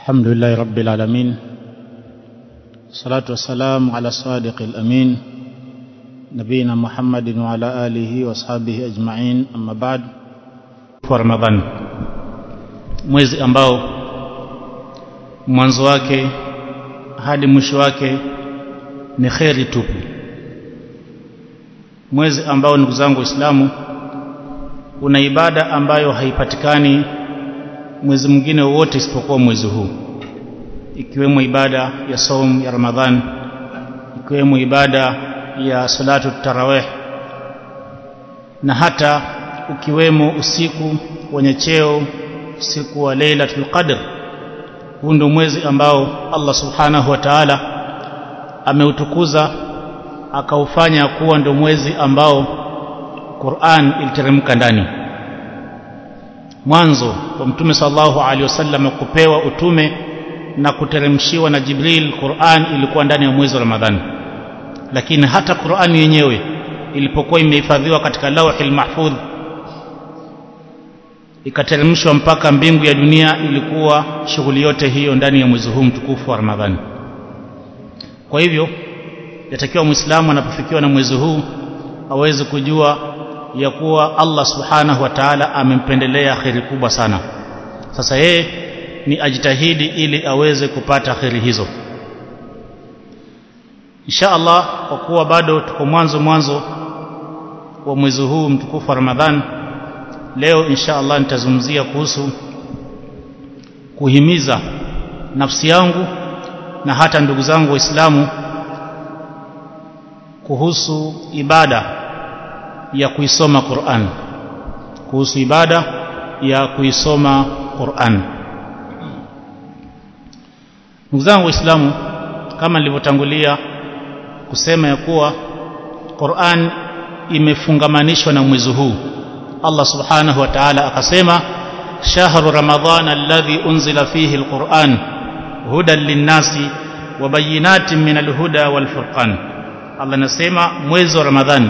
الحمد لله رب العالمين الصلاة والسلام على الصادق الأمين نبينا محمد وعلى آله وأصحابه أجمعين أما بعد kwa Ramadhani mwezi ambao mwanzo wake hadi mwisho wake ni kheri tupu mwezi ambao ndugu zangu waislamu una ibada ambayo haipatikani mwezi mwingine wowote isipokuwa mwezi huu. Ikiwemo ibada ya saum ya Ramadhan ikiwemo ibada ya salatu tarawih. Na hata ukiwemo usiku wenye cheo usiku wa Lailatul Qadr. Huu ndio mwezi ambao Allah Subhanahu wa Ta'ala ameutukuza akaufanya kuwa ndio mwezi ambao Qur'an iliteremka ndani. Mwanzo wa mtume sallallahu alaihi wasallam kupewa utume na kuteremshiwa na Jibril Qur'an ilikuwa ndani ya mwezi wa Ramadhani. Lakini hata Qur'an yenyewe ilipokuwa imehifadhiwa katika lauhil mahfudh ikateremshwa mpaka mbingu ya dunia ilikuwa shughuli yote hiyo ndani ya mwezi huu mtukufu wa Ramadhani. Kwa hivyo yatakiwa muislamu anapofikiwa na mwezi huu aweze kujua ya kuwa Allah subhanahu wa ta'ala amempendelea kheri kubwa sana sasa yeye ni ajitahidi ili aweze kupata kheri hizo. Insha Allah kwa kuwa bado tuko mwanzo mwanzo wa mwezi huu mtukufu wa Ramadhan leo insha Allah nitazungumzia kuhusu kuhimiza nafsi yangu na hata ndugu zangu waislamu kuhusu ibada ya kuisoma Qur'an kuhusu ibada ya kuisoma Qur'an ndugu zangu waislamu kama nilivyotangulia kusema ya kuwa Qur'an imefungamanishwa na mwezi huu. Allah subhanahu wa ta'ala akasema shahru ramadhan alladhi unzila fihi alquran hudan linnasi wa bayinatin min alhuda walfurqan. Allah anasema mwezi wa ramadhani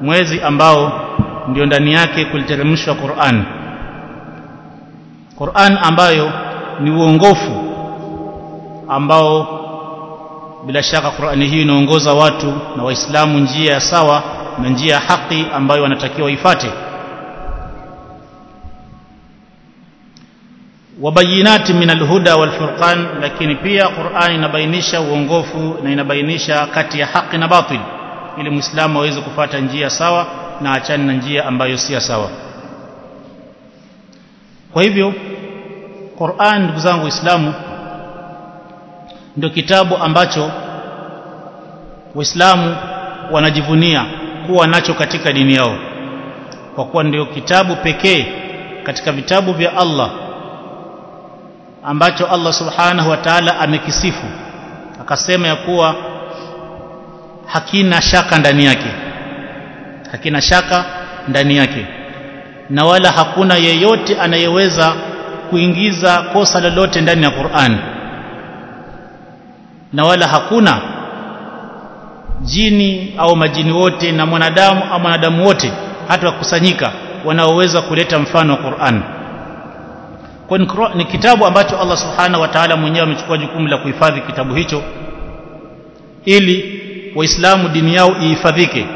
mwezi ambao ndio ndani yake kuliteremshwa Qur'an Qur'an ambayo ni uongofu ambao bila shaka Qur'ani hii inaongoza watu na waislamu njia ya sawa na njia ya haki ambayo wanatakiwa ifate. Wabayinati min alhuda walfurqan lakini pia Qur'an inabainisha uongofu na inabainisha kati ya haki na batil ili muislamu aweze kufata njia sawa na achane na njia ambayo si sawa kwa hivyo Qur'an ndugu zangu waislamu ndio kitabu ambacho waislamu wanajivunia kuwa nacho katika dini yao. Kwa kuwa ndio kitabu pekee katika vitabu vya Allah ambacho Allah subhanahu wa ta'ala amekisifu. Akasema ya kuwa hakina shaka ndani yake. Hakina shaka ndani yake na wala hakuna yeyote anayeweza kuingiza kosa lolote ndani ya Qur'an. Na wala hakuna jini au majini wote na mwanadamu au mwanadamu wote hata wakusanyika wanaoweza kuleta mfano wa Qur'an. Kwa ni kitabu ambacho Allah subhanahu wa ta'ala mwenyewe amechukua jukumu la kuhifadhi kitabu hicho ili waislamu dini yao ihifadhike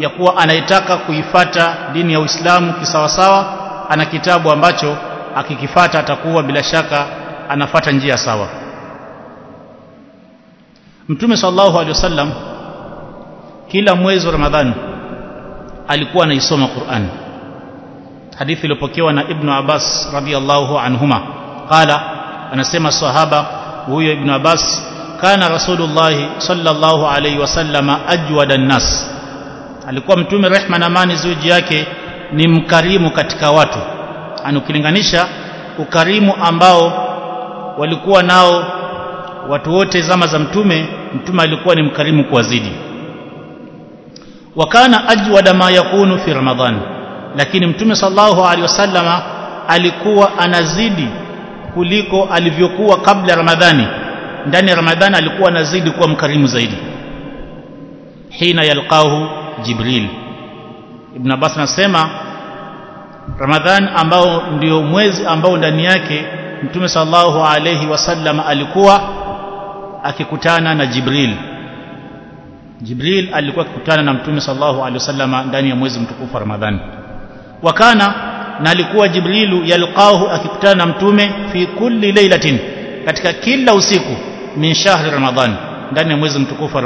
ya kuwa anayetaka kuifata dini ya Uislamu kisawasawa ana kitabu ambacho akikifata atakuwa bila shaka anafata njia sawa. Mtume sallallahu alaihi wasallam kila mwezi wa Ramadhani alikuwa anaisoma Qur'an. Hadithi iliyopokewa na Ibn Abbas radhiyallahu anhuma. Qala anasema sahaba huyo Ibn Abbas kana rasulullah sallallahu alaihi wasallam ajwada nas alikuwa mtume rehma na amani zuji yake ni mkarimu katika watu. Anukilinganisha ukarimu ambao walikuwa nao watu wote zama za mtume mtume alikuwa ni mkarimu kuwazidi. Wakana ajwada ma yakunu fi ramadhan lakini mtume sallallahu alaihi wasallama alikuwa anazidi kuliko alivyokuwa kabla ramadhani. Ndani ya ramadhani alikuwa anazidi kuwa mkarimu zaidi. Hina yalqahu jibril. Ibn abbas anasema ramadhan ambao ndio mwezi ambao ndani yake mtume sallallahu alayhi wasallam alikuwa akikutana na Jibril. Jibril alikuwa akikutana na mtume sallallahu alayhi wasallam ndani ya mwezi mtukufu wa wakana na alikuwa Jibrilu yalqahu akikutana na mtume fi kulli lailatin katika kila usiku min shahri Ramadhan ndani ya mwezi mtukufu wa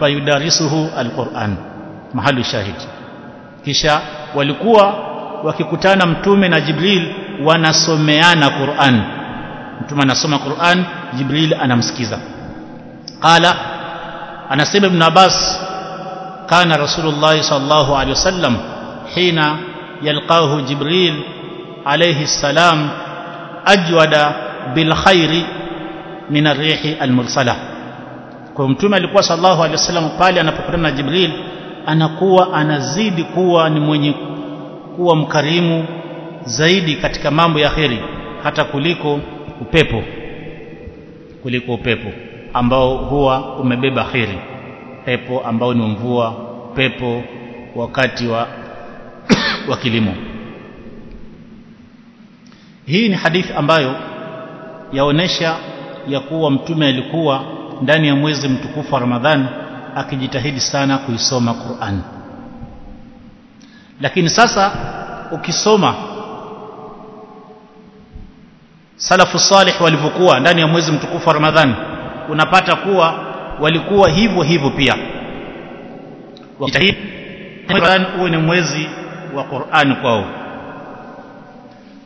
fayudarisuhu alquran mahali shahidi. Kisha walikuwa wakikutana mtume na Jibril wanasomeana Qur'an. Mtume anasoma Qur'an Jibril anamsikiza. Qala anasema ibn Abbas kana rasulullah sallallahu alaihi wasallam hina yalqahu Jibril alayhi salam ajwada bil khairi min ar-rihi al-mursala. Kwa mtume alikuwa sallallahu alaihi wasallam pale anapokutana na Jibril anakuwa anazidi kuwa ni mwenye kuwa mkarimu zaidi katika mambo ya kheri hata kuliko upepo kuliko upepo ambao huwa umebeba kheri pepo ambao ni mvua pepo wakati wa wa kilimo. Hii ni hadithi ambayo yaonesha ya kuwa mtume alikuwa ndani ya mwezi mtukufu wa Ramadhan akijitahidi sana kuisoma Qur'an. Lakini sasa ukisoma salafu salih walivyokuwa ndani ya mwezi mtukufu wa Ramadhani unapata kuwa walikuwa hivyo hivyo pia. Wakijitahidi Ramadhan uwe ni mwezi wa Qur'an kwao.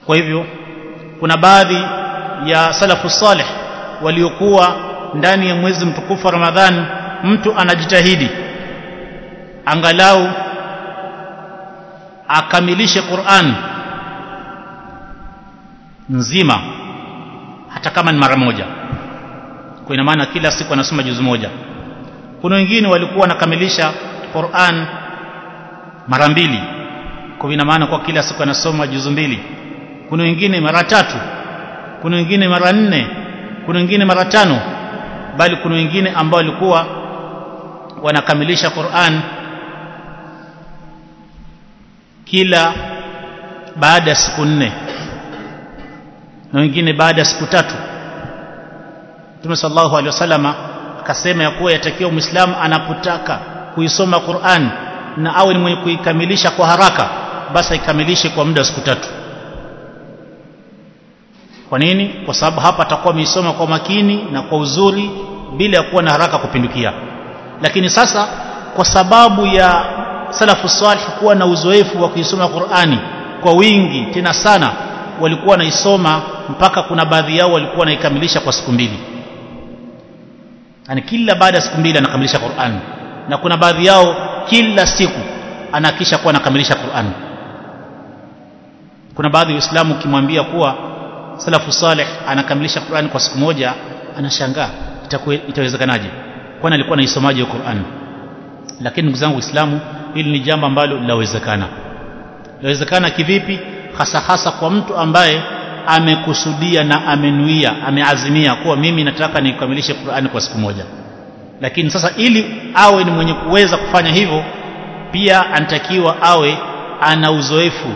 Kwa hivyo kuna baadhi ya salafu salih waliokuwa ndani ya mwezi mtukufu wa Ramadhan mtu anajitahidi angalau akamilishe Qur'an nzima hata kama ni mara moja. Kwa ina maana kila siku anasoma juzu moja. Kuna wengine walikuwa wanakamilisha Qur'an mara mbili. Kwa ina maana kwa kila siku anasoma juzu mbili. Kuna wengine mara tatu. Kuna wengine mara nne. Kuna wengine mara tano. Bali kuna wengine ambao walikuwa wanakamilisha Qur'an kila baada ya siku nne na wengine baada ya siku tatu. Mtume sallallahu alaihi wasallama akasema ya kuwa yatakiwa Muislamu anapotaka kuisoma Qur'an na awe ni mwenye kuikamilisha kwa haraka basi aikamilishe kwa muda wa siku tatu. Kwa nini? Kwa sababu hapa atakuwa ameisoma kwa makini na kwa uzuri bila ya kuwa na haraka kupindukia lakini sasa kwa sababu ya salafu salih kuwa na uzoefu wa kuisoma Qur'ani kwa wingi tena sana walikuwa wanaisoma mpaka kuna baadhi yao walikuwa wanaikamilisha kwa siku mbili. Yani kila baada ya siku mbili anakamilisha Qur'ani. Na kuna baadhi yao kila siku anahakisha kuwa anakamilisha Qur'ani. Kuna baadhi ya Uislamu ukimwambia kuwa salafu salih anakamilisha Qur'ani kwa siku moja anashangaa itawezekanaje kwani alikuwa anaisomaje Qur'an? Lakini ndugu zangu Waislamu hili ni jambo ambalo linawezekana. Inawezekana kivipi? Hasa hasa kwa mtu ambaye amekusudia na amenuia ameazimia kuwa mimi nataka nikamilishe Qur'ani kwa siku moja. Lakini sasa ili awe ni mwenye kuweza kufanya hivyo pia anatakiwa awe ana uzoefu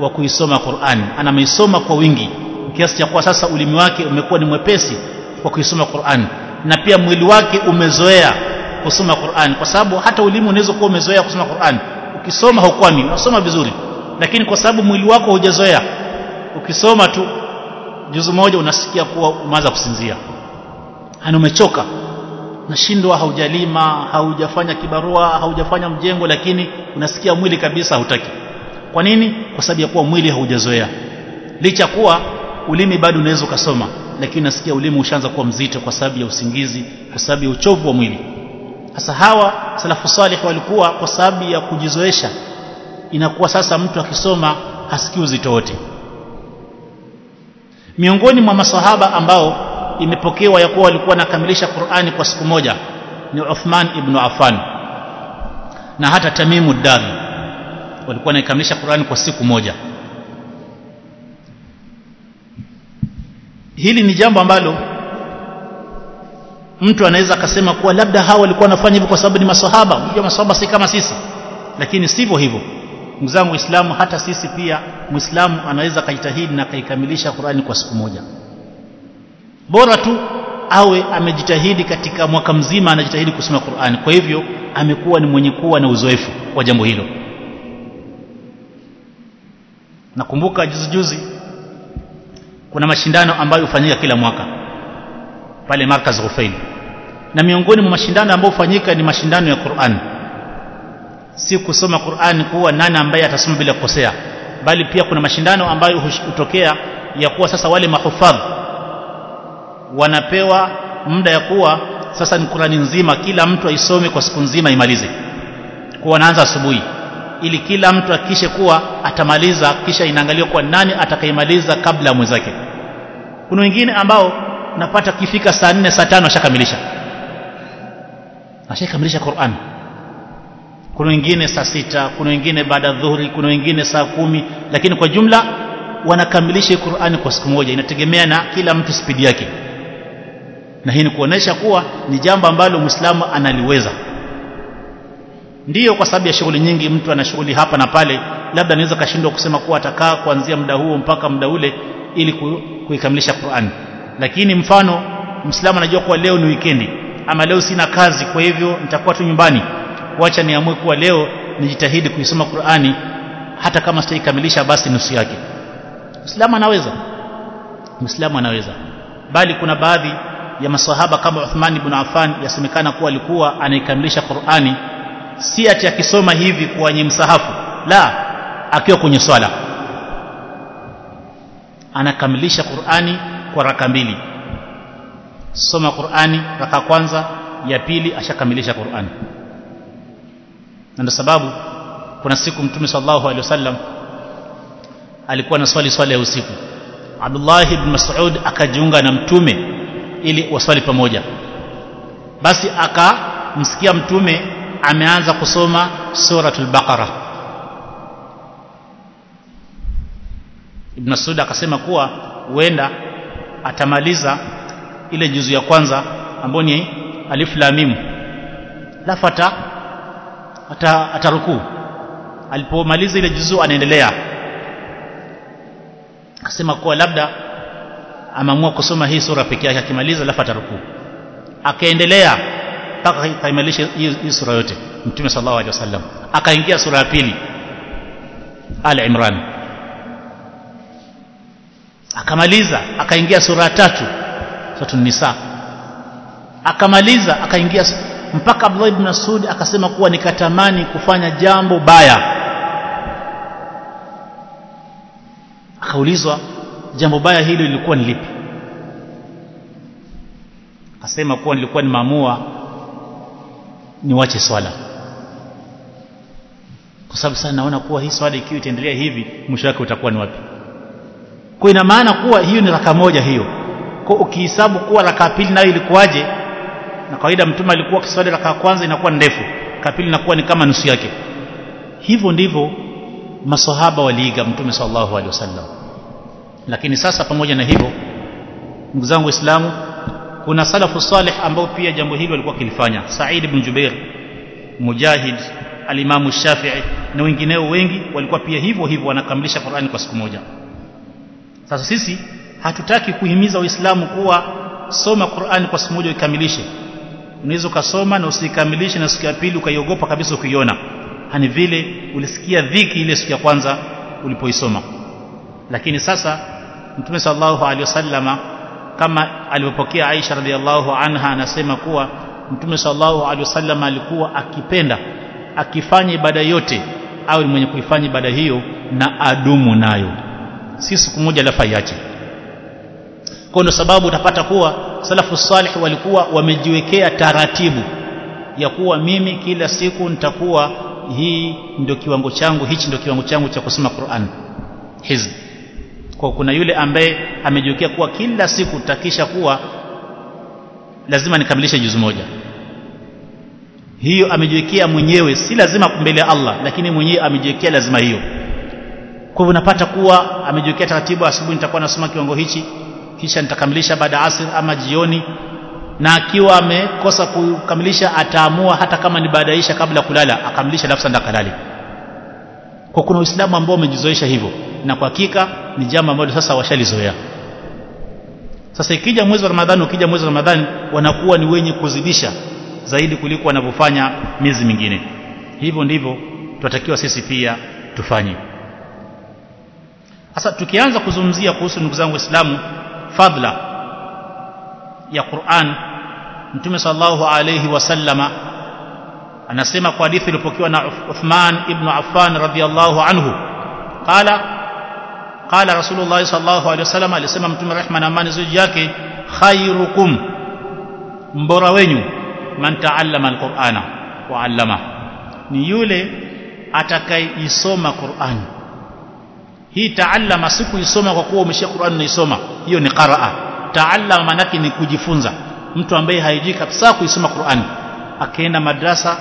wa kuisoma Qur'ani anameisoma kwa wingi. Kiasi cha kuwa sasa ulimi wake umekuwa ni mwepesi kwa kuisoma Qur'an na pia mwili wake umezoea kusoma Qur'an. Kwa sababu hata ulimi unaweza kuwa umezoea kusoma Qur'an. Ukisoma haukwami unasoma vizuri. Lakini kwa sababu mwili wako hujazoea ukisoma tu juzu moja unasikia kuwa umeanza kusinzia. Yani umechoka. Unashindwa haujalima haujafanya kibarua haujafanya mjengo lakini unasikia mwili kabisa hutaki kwa nini? Kwa sababu ya kuwa mwili haujazoea. Licha kuwa ulimi bado unaweza ukasoma lakini nasikia ulimi ushaanza kuwa mzito kwa sababu ya usingizi kwa sababu ya uchovu wa mwili. Sasa hawa salafu salih walikuwa kwa sababu ya kujizoesha. Inakuwa sasa mtu akisoma hasikii uzito wote. Miongoni mwa masahaba ambao imepokewa ya kuwa walikuwa wanakamilisha Qur'ani kwa siku moja ni Uthman ibn Affan na hata Tamimu Dari walikuwa wanakamilisha Qur'ani kwa siku moja hili ni jambo ambalo mtu anaweza akasema kuwa labda hawa walikuwa wanafanya hivyo kwa sababu ni maswahaba. Unajua maswahaba si kama sisi. Lakini sivyo hivyo. Ndugu zangu waislamu hata sisi pia muislamu anaweza kajitahidi na kaikamilisha Qur'ani kwa siku moja. Bora tu awe amejitahidi katika mwaka mzima anajitahidi kusoma Qur'ani. Kwa hivyo amekuwa ni mwenye kuwa na uzoefu wa jambo hilo. Nakumbuka juzi juzi kuna mashindano ambayo hufanyika kila mwaka. Pale Markaz ghufain. Na miongoni mwa mashindano ambayo hufanyika ni mashindano ya Qur'an. Si kusoma Qur'an kuwa nani ambaye atasoma bila kukosea bali pia kuna mashindano ambayo hutokea ya kuwa sasa wale mahufadh wanapewa muda ya kuwa sasa ni Qur'ani nzima kila mtu aisome kwa siku nzima imalize. Kuwa anaanza asubuhi. Ili kila mtu akishe kuwa atamaliza kisha inaangaliwa kuwa nani atakayemaliza kabla ya mwenzake kuna wengine ambao napata kifika saa 4 saa 5 ashakamilisha. Ashakamilisha Qur'an. Kuna wengine saa sita kuna wengine baada ya dhuhuri kuna wengine saa kumi lakini kwa jumla wanakamilisha Qur'ani kwa siku moja. Inategemea na kila mtu spidi yake. Na hii ni kuonesha kuwa ni jambo ambalo Muislamu analiweza ndiyo kwa sababu ya shughuli nyingi mtu ana shughuli hapa na pale. Labda anaweza kashindwa kusema kuwa atakaa kuanzia muda huo mpaka muda ule ili kuikamilisha Qur'an. Lakini mfano Muislamu anajua kuwa leo ni wikendi. Ama leo sina kazi kwa hivyo nitakuwa tu nyumbani. Wacha niamue kuwa leo nijitahidi kuisoma Qur'ani hata kama sitaikamilisha basi nusu yake. Muislamu anaweza. Muislamu anaweza. Bali kuna baadhi ya maswahaba kama Uthman ibn Affan yasemekana kuwa alikuwa anaikamilisha Qur'ani si ati akisoma hivi kwenye msahafu? La akiwa kwenye swala. Anakamilisha Qur'ani kwa raka mbili. Soma Qur'ani raka kwanza ya pili ashakamilisha Qur'ani. Na ndio sababu kuna siku mtume sallallahu alaihi wasallam alikuwa na swali swala ya usiku. Abdullah ibn Mas'ud akajiunga na mtume ili waswali pamoja. Basi akamsikia mtume ameanza kusoma suratul baqara. Ibn Mas'ud akasema kuwa huenda atamaliza ile juzu ya kwanza ambayo ni alif lam mim. Lafata ata atarukuu. Alipomaliza ile juzu anaendelea. Akasema kuwa labda ameamua kusoma hii sura pekee yake akimaliza alafu atarukuu. Akaendelea mpaka kaimalisha hii sura yote mtume sallallahu alaihi wasallam. Akaingia sura ya pili al imran. Akamaliza akaingia sura ya tatu sura nisa. Akamaliza akaingia mpaka Abdullah ibn Mas'ud akasema kuwa nikatamani kufanya jambo baya. Akaulizwa jambo baya hilo lilikuwa ni lipi? Akasema kuwa nilikuwa nimeamua niwache swala. Kwa sababu sana naona kuwa hii swala ikiwa itaendelea hivi mwisho wake utakuwa ni wapi? Kwa ina maana kuwa hiyo ni raka moja hiyo. Kwa ukihesabu kuwa raka pili nayo ilikuwaje na kawaida mtume alikuwa kiswali raka ya kwanza inakuwa ndefu raka pili inakuwa ni kama nusu yake. Hivyo ndivyo masahaba waliiga mtume sallallahu alaihi wasallam. Lakini sasa pamoja na hivyo ndugu zangu waislamu kuna salafu salih ambao pia jambo hili walikuwa kilifanya Said ibn Jubair Mujahid alimamu Shafi'i na wengineo wengi walikuwa pia hivyo hivyo wanakamilisha Qur'ani kwa siku moja. Sasa sisi hatutaki kuhimiza waislamu kuwa soma Qur'ani kwa siku moja ukamilishe unaweza ukasoma na usikamilishe na siku ya pili ukaiogopa kabisa ukiona hani vile ulisikia dhiki ile siku ya kwanza ulipoisoma. Lakini sasa mtume sallallahu alaihi wasallama kama alivyopokea Aisha radhiallahu anha anasema kuwa mtume sallallahu alaihi wasallam alikuwa akipenda akifanya ibada yote au mwenye kuifanya ibada hiyo na adumu nayo. Si siku moja la faiache kwa ndo sababu utapata kuwa salafu salih walikuwa wamejiwekea taratibu ya kuwa mimi kila siku nitakuwa hii ndio kiwango changu hichi ndio kiwango changu cha kusoma Qur'an. Hizi kwa kuna yule ambaye amejiwekea kuwa kila siku takisha kuwa lazima nikamilishe juzu moja. Hiyo amejiwekea mwenyewe si lazima mbele ya Allah lakini mwenyewe amejiwekea lazima hiyo. Kwa hivyo unapata kuwa amejiwekea taratibu asubuhi nitakuwa nasoma kiwango hichi kisha nitakamilisha baada asir ama jioni na akiwa amekosa kukamilisha ataamua hata kama ni baada ya isha kabla kulala akamilisha alafu sanda kalali kwa kuna Uislamu ambao umejizoesha hivyo na kwa hakika ni jambo ambalo sasa washalizoea. Sasa ikija mwezi wa Ramadhani ukija mwezi wa Ramadhani wanakuwa ni wenye kuzidisha zaidi kuliko wanavyofanya miezi mingine. Hivyo ndivyo tunatakiwa sisi pia tufanye. Sasa tukianza kuzungumzia kuhusu ndugu zangu waislamu fadla ya Qur'an Mtume sallallahu alayhi wasallama anasema kwa hadithi iliyopokewa na Uthman ibn Affan radhiyallahu anhu. Qala qala Rasulullah sallallahu alayhi wasallam alisema Mtume rehma na amani ziji yake khairukum mbora wenyu man taallama alqur'ana wa 'allama. Ni yule atakayeisoma Qur'an. Hii taallama si kuisoma kwa kuwa umeshia Qur'an unaisoma. Hiyo ni qaraa. Taallama manake ni kujifunza. Mtu ambaye haijui kabisa kuisoma Qur'an akaenda madrasa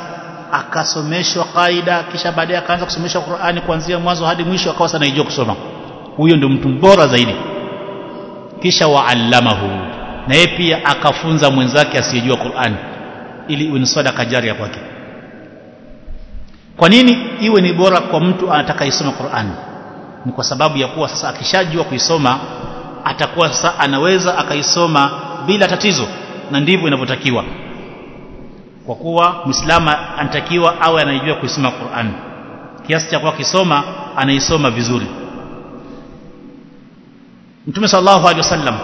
akasomeshwa kaida kisha baadaye akaanza kusomeshwa Qur'ani kuanzia mwanzo hadi mwisho akawa sana hiyo kusoma. Huyo ndio mtu bora zaidi. Kisha waallamahu. Na yeye pia akafunza mwenzake asiyejua Qur'ani ili iwe ni sadaka jaria kwake. Kwa nini iwe ni bora kwa mtu atakayeisoma Qur'ani? Ni kwa sababu ya kuwa sasa akishajua kuisoma atakuwa sasa anaweza akaisoma bila tatizo na ndivyo inavyotakiwa kwa kuwa muislamu anatakiwa awe anajua kuisoma Qur'an. Kiasi cha kuwa kisoma anaisoma vizuri. Mtume sallallahu alaihi wasallam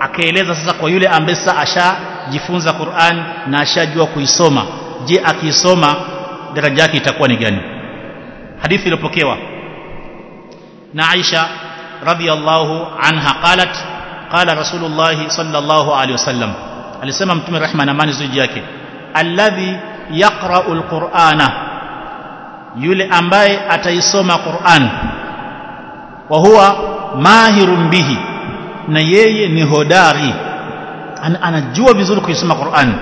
akaeleza sasa kwa yule ambaye sasa ashajifunza Qur'an na ashajua kuisoma je akiisoma daraja yake itakuwa ni gani? Hadithi iliyopokewa. Na Aisha radhiyallahu anha qalat qala rasulullah sallallahu alaihi wasallam. Alisema mtume rehma na amani ziji yake alladhi yaqra'u alqur'ana yule ambaye ataisoma Qur'an. Wa huwa mahirun bihi na yeye ni hodari. An, anajua vizuri kuisoma Qur'an.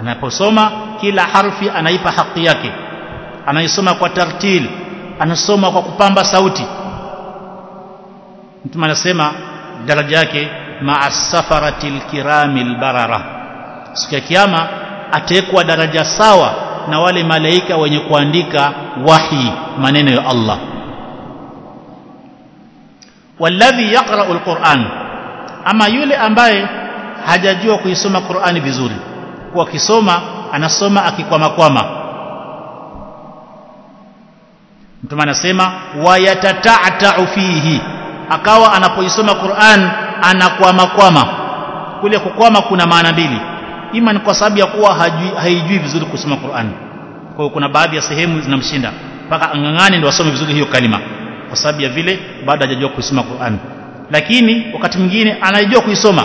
Anaposoma kila harfi anaipa haki yake. Anaisoma kwa tartil anasoma kwa kupamba sauti. Mtume anasema daraja yake ma'a safaratil kiramil barara siku ya kiyama atekwa daraja sawa na wale malaika wenye kuandika wahi maneno ya Allah. Walladhi yaqra'u alquran ama yule ambaye hajajua kuisoma Qur'ani vizuri kwa kisoma anasoma akikwama kwama mtume anasema wayatata'ta'u fihi akawa anapoisoma Qur'an anakwama kwama kule kukwama kuna maana mbili ima ni kwa sababu ya kuwa haijui vizuri kusoma Qur'an. Kwa kuna baadhi ya sehemu zinamshinda. Mpaka angangane ndio asome vizuri hiyo kalima. Kwa sababu ya vile bado hajajua kusoma Qur'an. Lakini wakati mwingine anajua kuisoma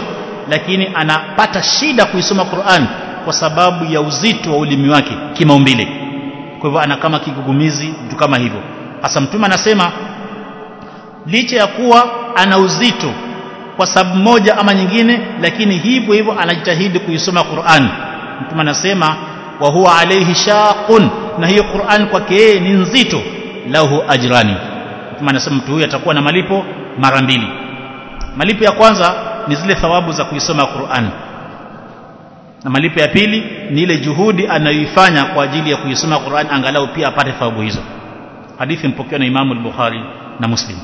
lakini anapata shida kuisoma Qur'an kwa sababu ya uzito wa ulimi wake kimaumbile. Kwa hivyo ana kama kigugumizi vitu kama hivyo. Hasa mtume anasema licha ya kuwa ana uzito kwa sababu moja ama nyingine lakini hivyo hivyo anajitahidi kuisoma Qur'an. Mtume anasema wa huwa alayhi shaqun na hiyo Qur'an kwake yeye ni nzito. Lahu ajrani mtume anasema mtu huyu atakuwa na malipo mara mbili. Malipo ya kwanza ni zile thawabu za kuisoma Qur'an. Na malipo ya pili ni ile juhudi anayoifanya kwa ajili ya kuisoma Qur'an angalau pia apate thawabu hizo. Hadithi mpokewa na Imamu al-Bukhari na Muslim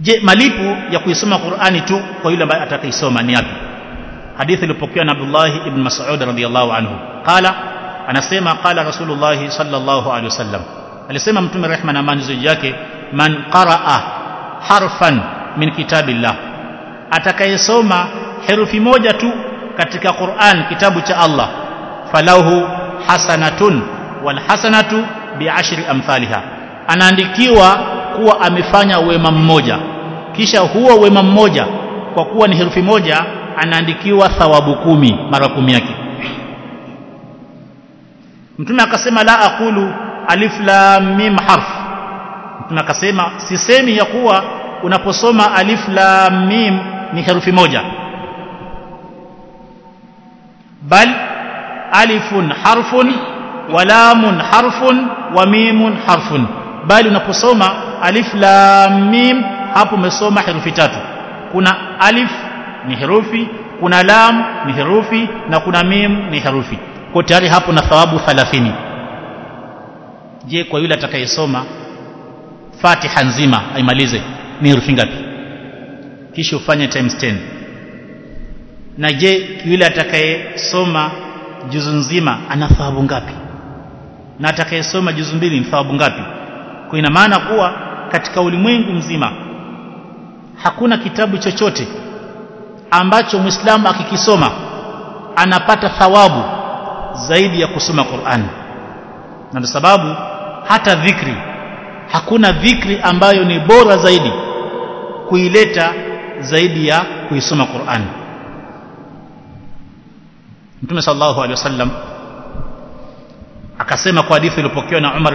je malipo ya kuisoma Qur'ani tu kwa yule ambaye atakaisoma ni yapi? Hadithi iliyopokewa na Abdullah ibn Mas'ud radhiyallahu anhu. Qala anasema qala Rasulullah sallallahu alaihi wasallam. Alisema mtume rehma na amani yake man qaraa harfan min kitabillah. Atakayesoma herufi moja tu katika Qur'an kitabu cha Allah falahu hasanatun wal hasanatu bi'ashri amthaliha. Anaandikiwa kuwa amefanya wema mmoja. Kisha huo wema mmoja kwa kuwa ni herufi moja anaandikiwa thawabu kumi mara kumi yake. Mtume akasema la aqulu alif lam mim harf. Mtume akasema sisemi ya kuwa unaposoma alif lam mim ni herufi moja. Bal alifun harfun wa lamun harfun wa mimun harfun. Bali unaposoma alif lam mim. Hapo umesoma herufi tatu. Kuna alif ni herufi. Kuna lam ni herufi. Na kuna mim ni herufi. Kwa tayari hapo na thawabu 30 je kwa yule atakayesoma Fatiha nzima aimalize ni herufi ngapi? Kisha ufanye times 10 na je yule atakayesoma juzu nzima ana thawabu ngapi? Na atakayesoma juzu mbili ni thawabu ngapi? Kwa ina maana kuwa katika ulimwengu mzima. Hakuna kitabu chochote ambacho Muislamu akikisoma anapata thawabu zaidi ya kusoma Qur'an. Na ndio sababu hata dhikri hakuna dhikri ambayo ni bora zaidi kuileta zaidi ya kuisoma Qur'an. Mtume sallallahu alaihi wasallam akasema kwa hadithi iliyopokewa na Umar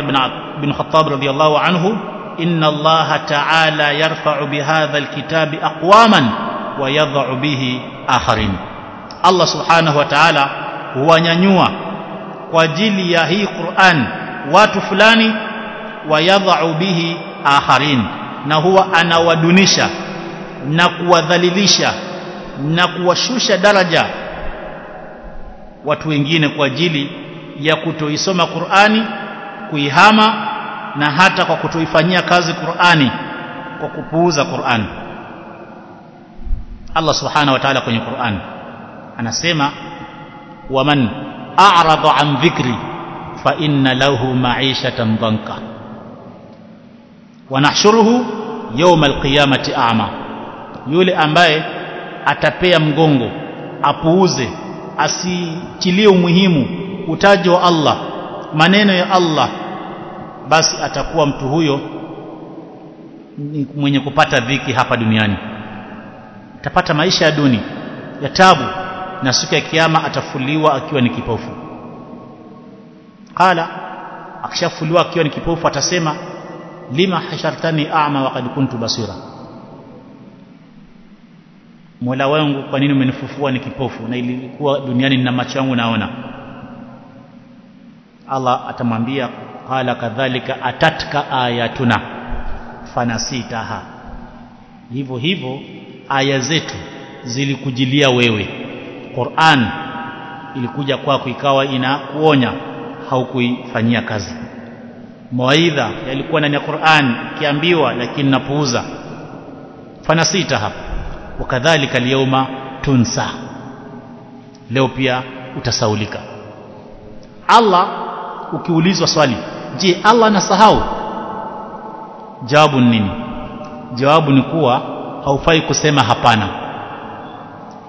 ibn Khattab radhiyallahu anhu inna الله تعالى يرفع bihadha الكتاب أقواما ويضع به Allah subhanahu wa ta'ala huwanyanyua kwa ajili ya hii Qur'an watu fulani wa yadh'u bihi akharin na huwa anawadunisha na kuwadhalilisha na kuwashusha daraja watu wengine kwa ajili ya kutoisoma Qur'ani kuihama na hata kwa kutoifanyia kazi Qur'ani kwa kupuuza Qur'ani. Allah subhanahu wa ta'ala kwenye Qur'ani anasema waman a'rada an dhikri fa inna lahu ma'ishatan dhanka. Wa nahshuruhu yawm alqiyamati a'ma. Yule ambaye atapea mgongo apuuze asitilie umuhimu utaji wa Allah maneno ya Allah basi atakuwa mtu huyo ni mwenye kupata dhiki hapa duniani. Atapata maisha ya duni ya tabu na siku ya kiyama atafuliwa akiwa ni kipofu. Qala akishafuliwa akiwa ni kipofu atasema lima hashartani a'ma wa qad kuntu basira. Mola wangu kwa nini umenifufua ni kipofu? Na ilikuwa duniani nina macho yangu naona. Allah atamwambia qala kadhalika atatka ayatuna. Fanasitaha hivyo hivyo aya zetu zilikujilia wewe. Qur'an ilikuja kwako ikawa inakuonya haukuifanyia kazi. Mawaidha yalikuwa ndani ya Qur'an kiambiwa lakini napuuza. Fanasita hapa wakadhalika leoma tunsa. Leo pia utasaulika. Allah ukiulizwa swali je Allah anasahau? Jawabu ni nini? Jawabu ni kuwa haufai kusema hapana.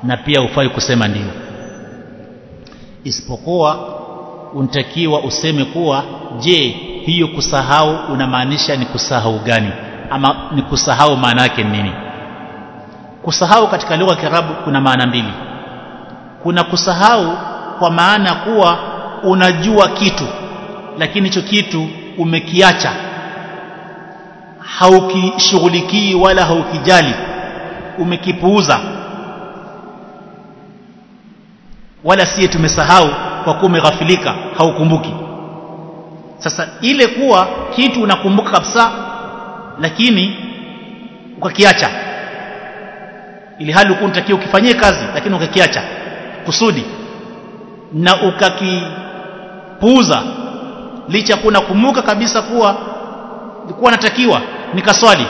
Na pia haufai kusema ndio. Isipokuwa unatakiwa useme kuwa je hiyo kusahau unamaanisha ni kusahau gani? Ama ni kusahau maana yake nini? Kusahau katika lugha ya Kiarabu kuna maana mbili. Kuna kusahau kwa maana kuwa unajua kitu lakini hicho kitu umekiacha. Haukishughulikii wala haukijali. Umekipuuza. Wala siye tumesahau kwa kuwa umeghafilika haukumbuki. Sasa ile kuwa kitu unakumbuka kabisa lakini ukakiacha. Ili hali ulikuwa unatakiwa ukifanyie kazi lakini ukakiacha. Kusudi. Na ukakipuuza licha kuna kumuka kabisa kuwa kuwa natakiwa nikaswali.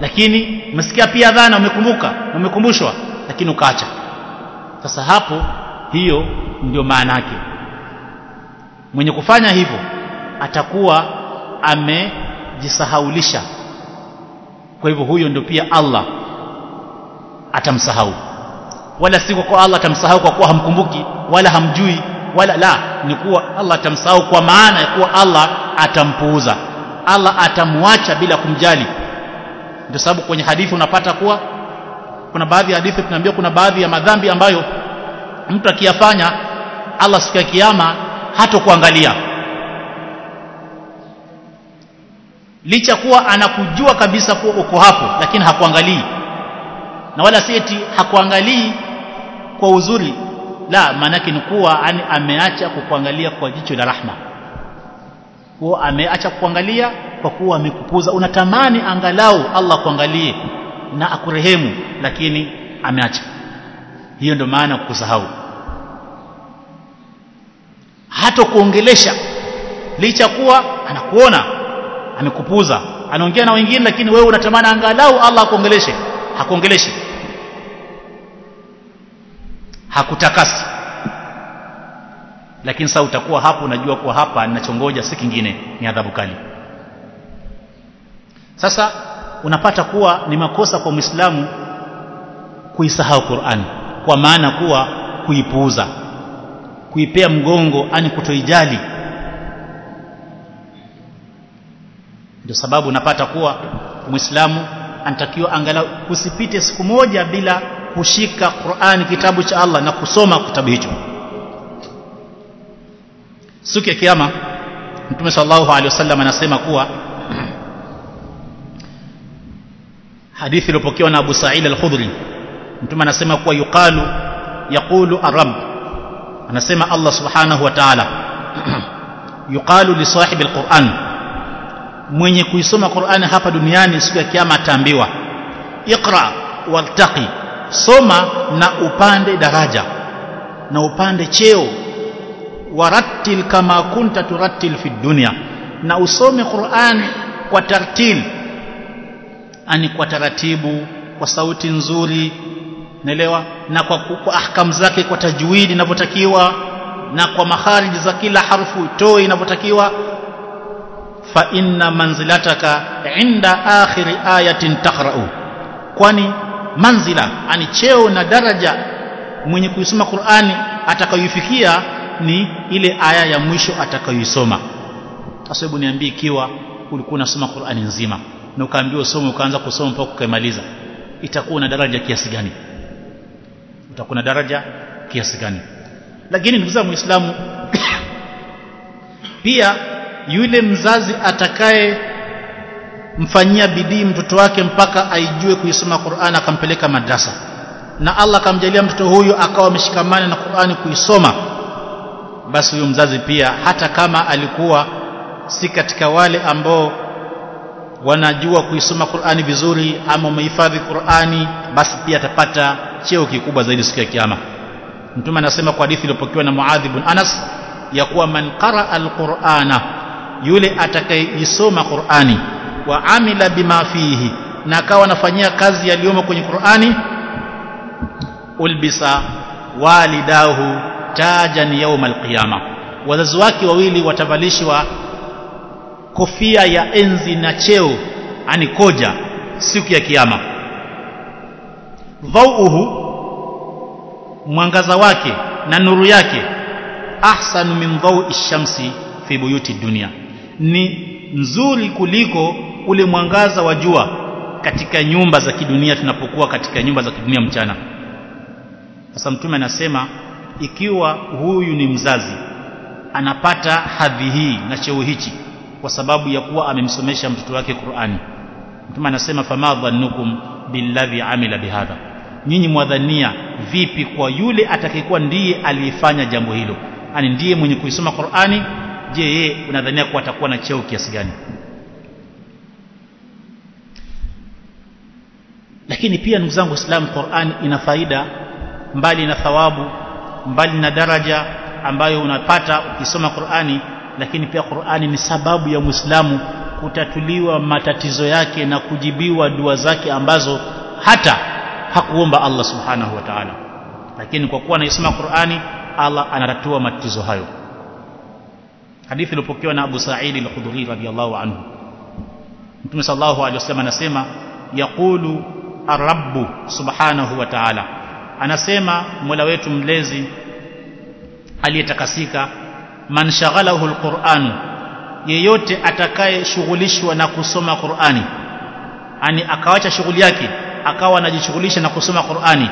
Lakini umesikia pia dhana umekumbuka umekumbushwa lakini ukaacha. Sasa hapo hiyo ndio maana yake. Mwenye kufanya hivyo atakuwa amejisahaulisha. Kwa hivyo huyo ndio pia Allah atamsahau. Wala siko kwa Allah atamsahau kwa kuwa hamkumbuki wala hamjui wala la ni kuwa Allah atamsahau kwa maana ya kuwa Allah atampuuza. Allah atamwacha bila kumjali. Ndio sababu kwenye hadithi unapata kuwa kuna baadhi ya hadithi tunaambia kuna baadhi ya madhambi ambayo mtu akiyafanya Allah siku ya kiyama hatokuangalia. Licha kuwa anakujua kabisa kuwa uko hapo lakini hakuangalii. Na wala sieti hakuangalii kwa uzuri la maanake ni kuwa ameacha kukuangalia kwa jicho la rahma. Kwa ameacha kukuangalia kwa kuwa amekupuza. Unatamani angalau Allah kuangalie na akurehemu lakini ameacha. Hiyo ndio maana kukusahau hata kuongelesha licha kuwa anakuona amekupuza. Anaongea na wengine lakini wewe unatamani angalau Allah akuongeleshe hakuongeleshe hakutakasi. Lakini sasa utakuwa hapo unajua kuwa hapa ninachongoja si kingine ni adhabu kali. Sasa unapata kuwa ni makosa kwa Muislamu kuisahau Qur'an kwa maana kuwa kuipuuza kuipea mgongo ani kutoijali. Ndio sababu unapata kuwa Muislamu anatakiwa angalau kusipite siku moja bila kushika Qur'an kitabu cha Allah na kusoma kitabu hicho. Siku ya kiyama Mtume sallallahu alaihi wasallam anasema kuwa hadithi iliyopokewa na Abu Sa'id al-Khudri Mtume anasema kuwa yuqalu yaqulu ar-rabb anasema Allah subhanahu wa ta'ala yuqalu li sahibi al-Qur'an mwenye kuisoma Qur'an hapa duniani siku ya kiyama ataambiwa iqra wartaqi soma na upande daraja na upande cheo warattil kama kunta turattil fi dunya. Na usome Qur'an kwa tartil ani kwa taratibu kwa sauti nzuri naelewa? Na kwa, kwa ahkam zake kwa tajwidi inavyotakiwa na kwa makhariji za kila harfu toe inavyotakiwa. Fa inna manzilataka inda akhiri ayatin taqra'u. Kwani manzila ani cheo na daraja mwenye kuisoma Qur'ani atakayoifikia ni ile aya ya mwisho atakayoisoma. Sasa hebu niambie ikiwa ulikuwa unasoma Qur'ani nzima na ukaambiwa usome ukaanza kusoma mpaka ukamaliza itakuwa na daraja kiasi gani? Utakuwa na daraja kiasi gani? Lakini ndugu zangu Muislamu pia yule mzazi atakaye mfanyia bidii mtoto wake mpaka aijue kuisoma Qur'an akampeleka madrasa. Na Allah akamjalia mtoto huyu akawa ameshikamana na Qur'ani kuisoma. Basi huyo mzazi pia hata kama alikuwa si katika wale ambao wanajua kuisoma Qur'ani vizuri ama umehifadhi Qur'ani basi pia atapata cheo kikubwa zaidi siku ya kiyama. Mtume anasema kwa hadithi iliyopokewa na Muadh ibn Anas ya kuwa man qara al-Qur'ana yule atakayeisoma Qur'ani wa amila bima fihi na akawa anafanyia kazi yaliyomo kwenye Qur'ani ulbisa walidahu tajan yawm al-qiyama. Wazazi wake wawili watavalishwa kofia ya enzi na cheo ani koja siku ya kiyama. Dhauhu mwangaza wake na nuru yake ahsanu min dhawi shamsi fi buyuti dunia. Ni nzuri kuliko ule mwangaza wa jua katika nyumba za kidunia tunapokuwa katika nyumba za kidunia mchana. Sasa mtume anasema ikiwa huyu ni mzazi anapata hadhi hii na cheo hichi kwa sababu ya kuwa amemsomesha mtoto wake Qur'ani. Mtume anasema fama dhannukum billadhi amila bihadha. Nyinyi mwadhania vipi kwa yule atakayekuwa ndiye aliyefanya jambo hilo? Ani ndiye mwenye kuisoma Qur'ani? Je yeye unadhania kuwa atakuwa na cheo kiasi gani lakini pia ndugu zangu Waislamu Qur'an ina faida mbali na thawabu mbali na daraja ambayo unapata ukisoma Qur'ani lakini pia Qur'ani ni sababu ya Muislamu kutatuliwa matatizo yake na kujibiwa dua zake ambazo hata hakuomba Allah Subhanahu wa Ta'ala. Lakini kwa kuwa anaisoma Qur'ani Allah anatatua matatizo hayo. Hadithi iliyopokewa na Abu Sa'id al-Khudri radhiyallahu anhu. Mtume sallallahu alaihi wasallam anasema yaqulu ar-rabb subhanahu wa ta'ala. Anasema Mola wetu mlezi aliyetakasika man shaghalahu al-Qur'an yeyote atakayeshughulishwa na kusoma Qur'ani ani akawacha shughuli yake akawa anajishughulisha na kusoma Qur'ani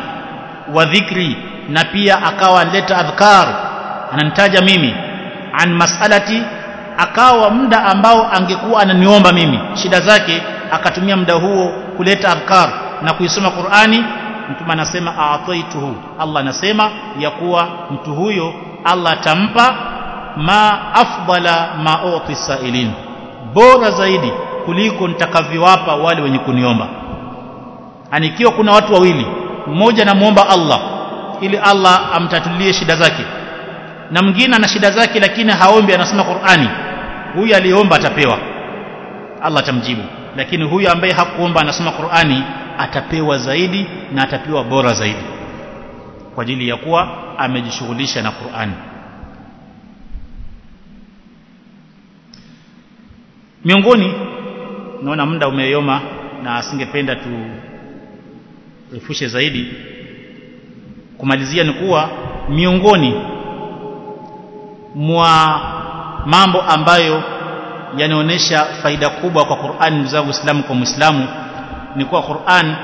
wa dhikri na pia akawa analeta adhkar ananitaja mimi an mas'alati akawa muda ambao angekuwa ananiomba mimi shida zake akatumia muda huo kuleta adhkar na kuisoma Qur'ani mtume anasema a'taituhu. Allah anasema ya kuwa mtu huyo Allah atampa ma afdala ma uti sailin bora zaidi kuliko nitakavyowapa wale wenye kuniomba. Anikiwa kuna watu wawili mmoja namuomba Allah ili Allah amtatulie shida zake. Na mwingine ana shida zake lakini haombi anasoma Qur'ani huyu aliomba atapewa. Allah atamjibu. Lakini huyu ambaye hakuomba anasoma Qur'ani atapewa zaidi na atapewa bora zaidi. Kwa ajili ya kuwa amejishughulisha na Qur'ani miongoni naona muda umeyoma na asingependa turefushe zaidi. Kumalizia ni kuwa miongoni mwa mambo ambayo yanaonesha faida kubwa kwa Qur'an mzangu zangu Uislamu kwa Muislamu ni kuwa Qur'an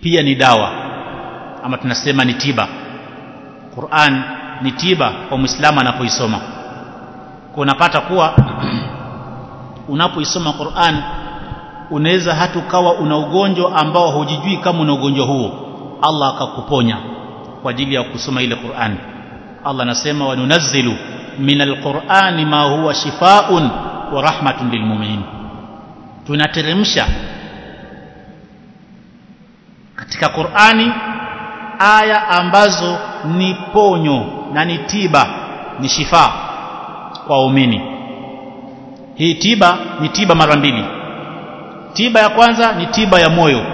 pia ni dawa ama tunasema ni tiba. Qur'an ni tiba kwa Muislamu anapoisoma. Kwa unapata kuwa unapoisoma Qur'an unaweza hata ukawa una ugonjwa ambao hujijui kama una ugonjwa huo. Allah akakuponya kwa ajili ya kusoma ile Qur'an. Allah anasema wanunazzilu min alqur'ani ma huwa shifaa'un wa rahmatun lilmu'minin tunateremsha katika Qur'ani aya ambazo ni ponyo na ni tiba ni shifa kwa waumini. Hii tiba ni tiba mara mbili. Tiba ya kwanza ni tiba ya moyo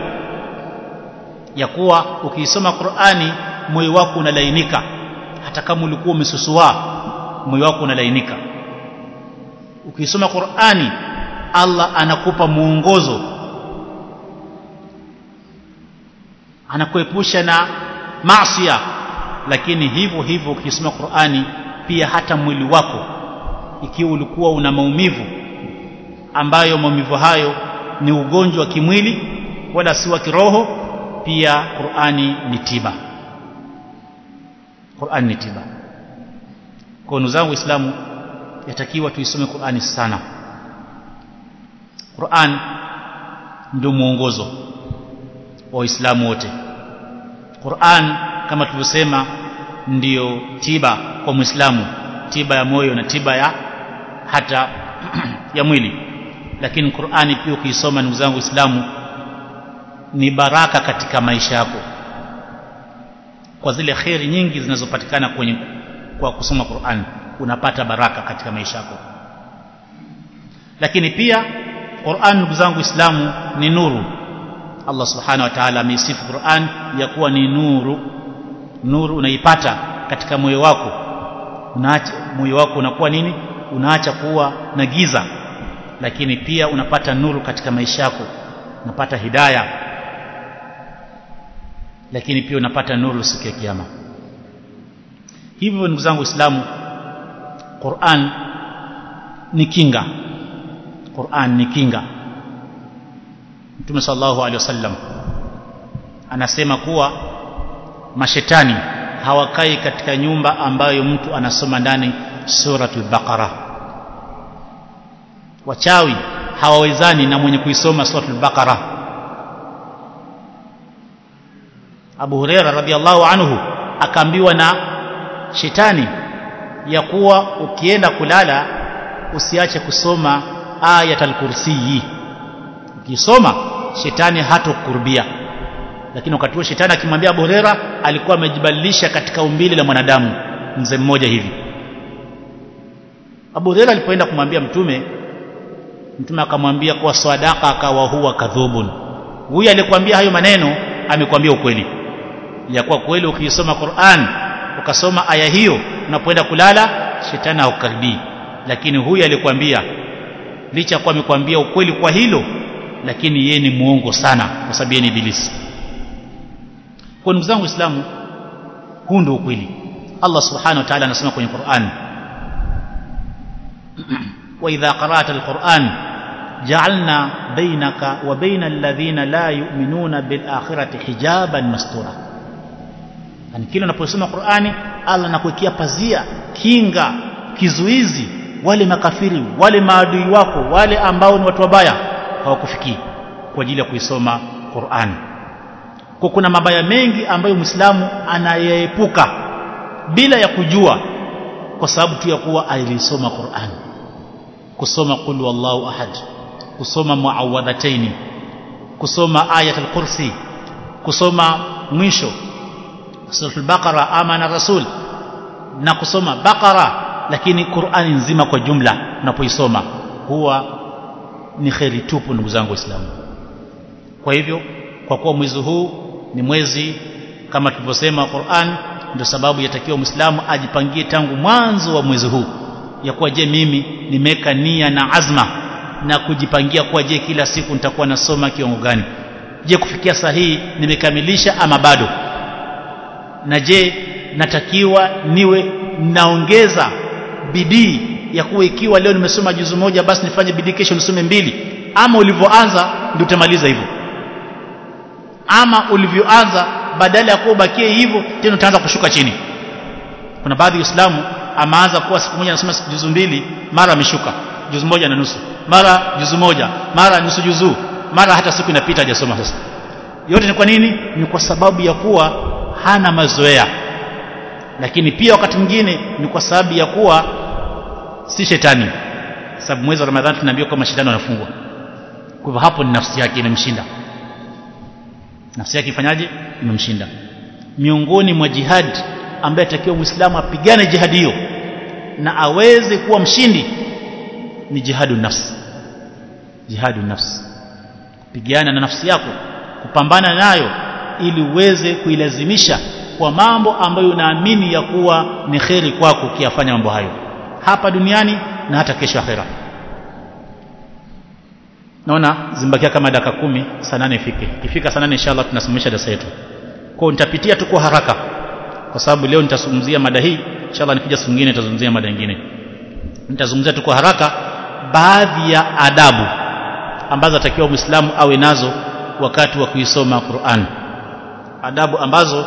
ya kuwa ukiisoma Qur'ani moyo wako unalainika. Hata kama ulikuwa umesusua moyo wako unalainika. Ukisoma Qur'ani Allah anakupa muongozo anakuepusha na maasiya. Lakini hivyo hivyo ukisoma Qur'ani pia hata mwili wako ikiwa ulikuwa una maumivu ambayo maumivu hayo ni ugonjwa wa kimwili wala si wa kiroho pia Qur'ani ni tiba. Qur'an ni tiba. Kwa zangu Waislamu yatakiwa tuisome Qur'ani sana Qur'an ndio mwongozo wa Waislamu wote. Qur'an kama tulivyosema ndiyo tiba kwa Muislamu tiba ya moyo na tiba ya hata ya mwili. Lakini Qur'ani pia ukisoma ndugu zangu Waislamu ni baraka katika maisha yako kwa zile kheri nyingi zinazopatikana kwenye kwa kusoma Qur'an. Unapata baraka katika maisha yako. Lakini pia Qur'an ndugu zangu Islamu ni nuru. Allah subhanahu wa ta'ala ameisifu Qur'an ya kuwa ni nuru. Nuru unaipata katika moyo wako. Unaacha moyo wako unakuwa nini? Unaacha kuwa na giza. Lakini pia unapata nuru katika maisha yako. Unapata hidayah lakini pia unapata nuru siku ya kiyama. Hivyo ndugu zangu islamu Qur'an ni kinga Qur'an ni kinga. Mtume sallallahu alaihi wasallam anasema kuwa mashetani hawakai katika nyumba ambayo mtu anasoma ndani suratul baqara. Wachawi hawawezani na mwenye kuisoma suratul baqara. Abu Huraira radhiallahu anhu akaambiwa na shetani ya kuwa ukienda kulala usiache kusoma ayatul kursiyi ukisoma shetani hatokukurubia lakini wakati huo shetani akimwambia Abu alikuwa amejibadilisha katika umbile la mwanadamu. Mzee mmoja hivi. Abu Huraira alipoenda kumwambia mtume mtume akamwambia kwa sadaka akawa huwa kadhubun. Huyu alikwambia hayo maneno amekwambia ukweli. Ya kuwa kweli ukisoma Qur'an ukasoma aya hiyo unapoenda kulala shetani haukaribii. Lakini huyu alikwambia licha kwa amekwambia ukweli kwa hilo lakini yeye ni muongo sana kwa sababu yeye ni ibilisi. Kwa ndugu zangu Waislamu huu ndio ukweli. Allah subhanahu wa ta'ala anasema kwenye Qur'an wa idha qara'ta al-Qur'an ja'alna bainaka wa bainal ladhina la yu'minuna bil akhirati hijaban mastura. Yani kile unaposoma Qur'ani Allah anakuwekea pazia kinga kizuizi wale makafiri wale maadui wako wale ambao ni watu wabaya hawakufikii kwa ajili ya kuisoma Qur'an. Kwa kuna mabaya mengi ambayo Muislamu anayeepuka bila ya kujua kwa sababu tu ya kuwa alisoma Qur'an. Kusoma qul wallahu ahad kusoma muawadhataini kusoma ayatul kursi kusoma mwisho suratul baqara amana rasul na kusoma baqara lakini Qur'ani nzima kwa jumla unapoisoma huwa ni kheri tupu ndugu zangu waislamu. Kwa hivyo kwa kuwa mwezi huu ni mwezi kama tulivyosema Qur'an ndio sababu yatakiwa muislamu ajipangie tangu mwanzo wa mwezi huu. Ya kuwa je mimi nimeweka nia na azma na kujipangia kuwa je kila siku nitakuwa nasoma kiongo gani? Je kufikia saa hii nimekamilisha ama bado? Na je natakiwa niwe naongeza bidii ya kuwa ikiwa leo nimesoma juzu moja basi nifanye bidii kesho nisome mbili. Ama ulivyoanza ndio utamaliza hivyo. Ama ulivyoanza badala ya kuwa ubakie hivyo tena utaanza kushuka chini. Kuna baadhi ya Uislamu ameanza kuwa siku moja anasoma juzu mbili mara ameshuka. Juzu moja na nusu. Mara juzu moja mara nusu juzu. Mara hata siku inapita hajasoma sasa. Yote ni kwa nini? Ni kwa sababu ya kuwa hana mazoea. Lakini pia wakati mwingine ni kwa sababu ya kuwa si shetani. Sababu mwezi wa Ramadhani tunaambiwa kama shetani anafungwa. Kwa hivyo hapo ni nafsi yake imemshinda. Nafsi yake ifanyaje? Imemshinda. Miongoni mwa jihad ambaye atakiwa muislamu apigane jihadi hiyo na aweze kuwa mshindi ni jihadu nafsi. Jihadu nafsi. Kupigana na nafsi yako kupambana nayo ili uweze kuilazimisha kwa mambo ambayo unaamini ya kuwa ni kheri kwako ukiyafanya mambo hayo hapa duniani na hata kesho akhera. Naona zimbakia kama dakika kumi saa nane ifike. Ikifika saa nane inshallah tunasimamisha darasa yetu kwa nitapitia tu kwa haraka. Kwa sababu leo nitazungumzia mada hii inshallah nikija siku nyingine nitazungumzia mada nyingine. Nitazungumzia tu kwa haraka baadhi ya adabu ambazo atakiwa muislamu awe nazo wakati wa kuisoma Qur'an. Adabu ambazo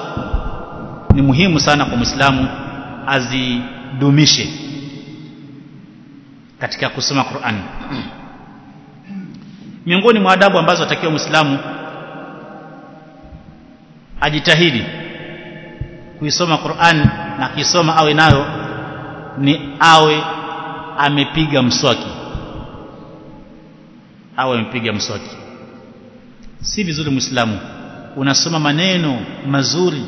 ni muhimu sana kwa muislamu azidumishe katika kusoma Qur'an. Miongoni mwa adabu ambazo atakiwa muislamu ajitahidi kuisoma Qur'an na kisoma awe nayo ni awe amepiga mswaki. Awe amepiga mswaki. Si vizuri muislamu unasoma maneno mazuri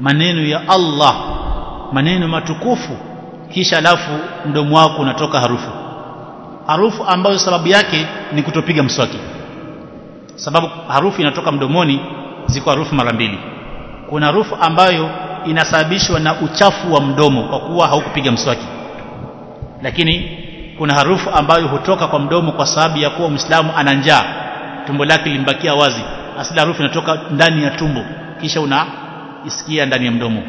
maneno ya Allah maneno matukufu kisha alafu mdomo wako unatoka harufu. Harufu ambayo sababu yake ni kutopiga mswaki. Sababu harufu inatoka mdomoni ziko harufu mara mbili. Kuna harufu ambayo inasababishwa na uchafu wa mdomo kwa kuwa haukupiga mswaki. Lakini kuna harufu ambayo hutoka kwa mdomo kwa sababu ya kuwa Muislamu ana njaa. Tumbo lake limbakia wazi. Asili harufu inatoka ndani ya tumbo kisha unaisikia ndani ya mdomo.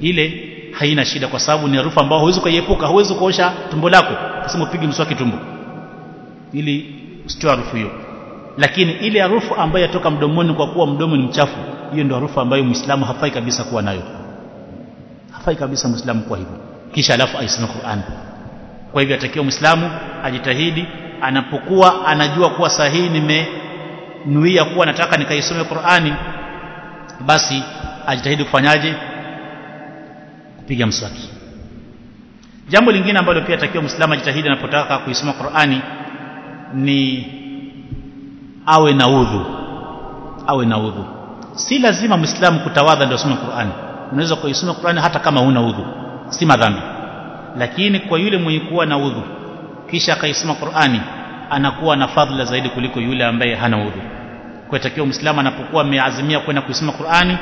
Ile haina shida kwa sababu ni harufu ambayo huwezi kuiepuka huwezi kuosha tumbo lako kusema upige mswaki tumbo. Ili usitoe harufu hiyo. Lakini ile harufu ambayo yatoka mdomoni kwa kuwa mdomo ni mchafu hiyo ndio harufu ambayo Muislamu hafai kabisa kuwa nayo. Hafai kabisa Muislamu kwa hivyo. Kisha alafu aisome Qur'an. Kwa hivyo atakiwa Muislamu ajitahidi anapokuwa anajua kuwa sahihi nimenuia kuwa nataka nikaisome Qur'ani basi ajitahidi kufanyaje kupiga mswaki. Jambo lingine ambalo pia takiwa Muislamu ajitahidi anapotaka kuisoma Qur'ani ni awe na udhu. Awe na udhu. Si lazima Muislamu kutawadha ndio asome Qur'ani. Unaweza kuisoma Qur'ani hata kama huna udhu. Si madhambi. Lakini kwa yule mwenye kuwa na udhu kisha akaisoma Qur'ani anakuwa na fadhila zaidi kuliko yule ambaye hana udhu. Kwa takiwa muislamu anapokuwa ameazimia kwenda kuisoma Qur'ani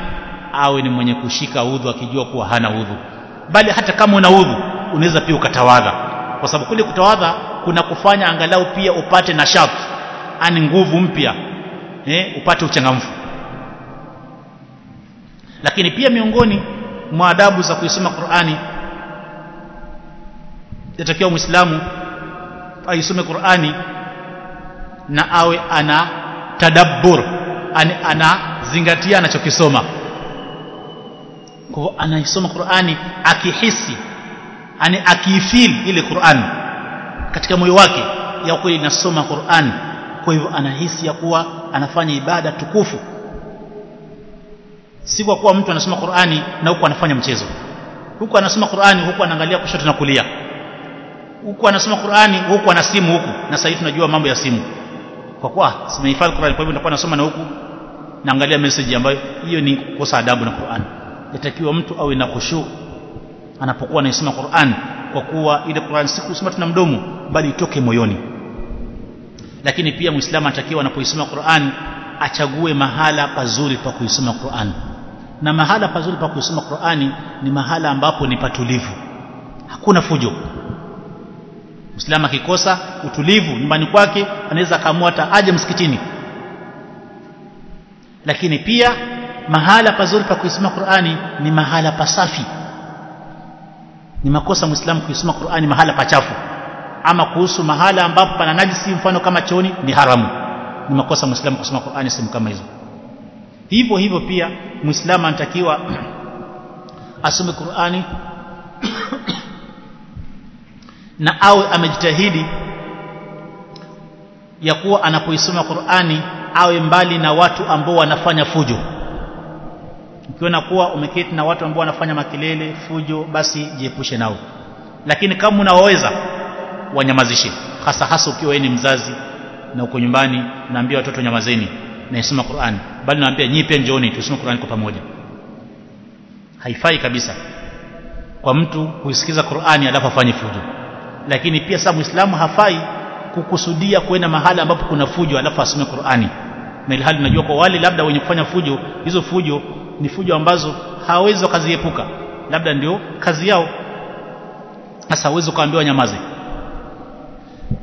awe ni mwenye kushika udhu akijua kuwa hana udhu bali hata kama una udhu unaweza pia ukatawadha. Kwa sababu kule kutawadha kuna kufanya angalau pia upate nashat ani nguvu mpya eh upate uchangamfu. Lakini pia miongoni mwa adabu za kuisoma Qur'ani yatakiwa muislamu aisome Qur'ani na awe ana tadabbur ani anazingatia anachokisoma kwa anaisoma Qur'ani akihisi ani akiifeel ile Qur'an katika moyo wake ya kweli nasoma Qur'an. Kwa hivyo anahisi ya kuwa anafanya ibada tukufu. Si kwa kuwa mtu anasoma Qur'ani na huku anafanya mchezo. Huku anasoma Qur'ani huku anaangalia kushoto na kulia. Huku anasoma Qur'ani huku ana simu huku. Na sasa tunajua mambo ya simu. Kwa kuwa simehifadhi Qur'ani kwa hivyo nitakuwa nasoma na huku naangalia message ambayo hiyo ni kosa adabu na Qur'ani yatakiwa mtu awe na khushu anapokuwa anaisoma Qur'an kwa kuwa ile Qur'an si kusoma tuna mdomo bali itoke moyoni. Lakini pia muislamu anatakiwa anapoisoma Qur'an achague mahala pazuri pa kuisoma Qur'an. Na mahala pazuri pa kuisoma Qur'ani ni mahala ambapo ni patulivu. Hakuna fujo. Muislamu akikosa utulivu nyumbani kwake anaweza kaamua hata aje msikitini. Lakini pia mahala pazuri pa kuisoma Qur'ani ni mahala pasafi. Ni makosa muislamu kuisoma Qur'ani mahala pachafu. Ama kuhusu mahala ambapo pana najisi mfano kama chooni ni haramu. Ni makosa muislamu kusoma Qur'ani sehemu kama hizo. Hivyo hivyo pia muislamu anatakiwa asome Qur'ani na awe amejitahidi ya kuwa anapoisoma Qur'ani awe mbali na watu ambao wanafanya fujo ukiona kuwa umeketi na watu ambao wanafanya makelele fujo basi jiepushe nao. Lakini kama unaweza wanyamazishe. Hasa hasa ukiwa ni mzazi na uko nyumbani naambia watoto nyamazeni. Na isoma Qur'an. Bali naambia nyinyi pia njooni tusome Qur'an kwa pamoja. Haifai kabisa. Kwa mtu kuisikiza Qur'ani alafu afanye fujo. Lakini pia sasa muislamu hafai kukusudia kwenda mahala ambapo kuna fujo alafu asome Qur'ani. Na ilhali najua kwa wale labda wenye kufanya fujo hizo fujo ni fujo ambazo hawawezi wakaziepuka. Labda ndio kazi yao. Hasa hawezi kuambiwa nyamaze.